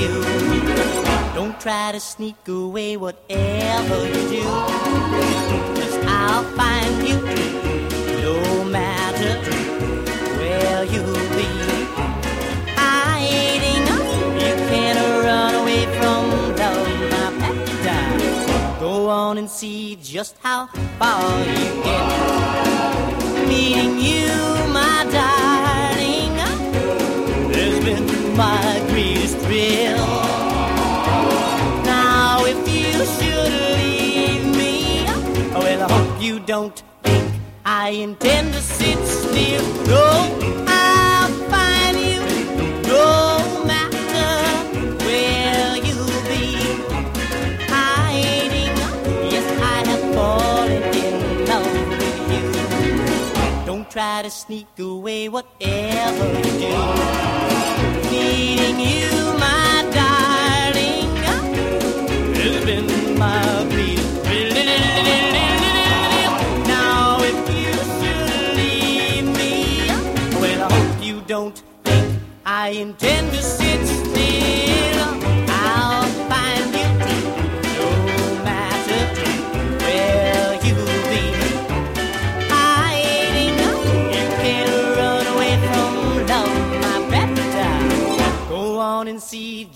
you. Don't try to sneak away, whatever you do. Cause I'll find you no matter where you'll be hiding. You can't run away from love, my paradise. Go on and see just how far you get. Meeting you, my greatest thrill. Now, if you should leave me, well, I hope you don't think I intend to sit still. No, I'll find you no matter where you'll be hiding. Yes, I have fallen in love with you. Don't try to sneak away, whatever you do.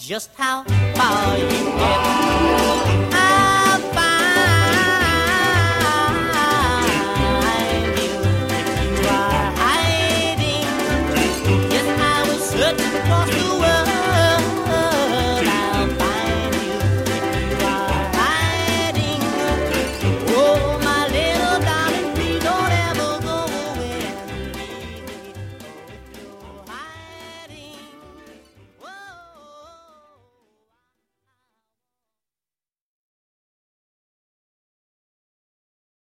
Just how far you get.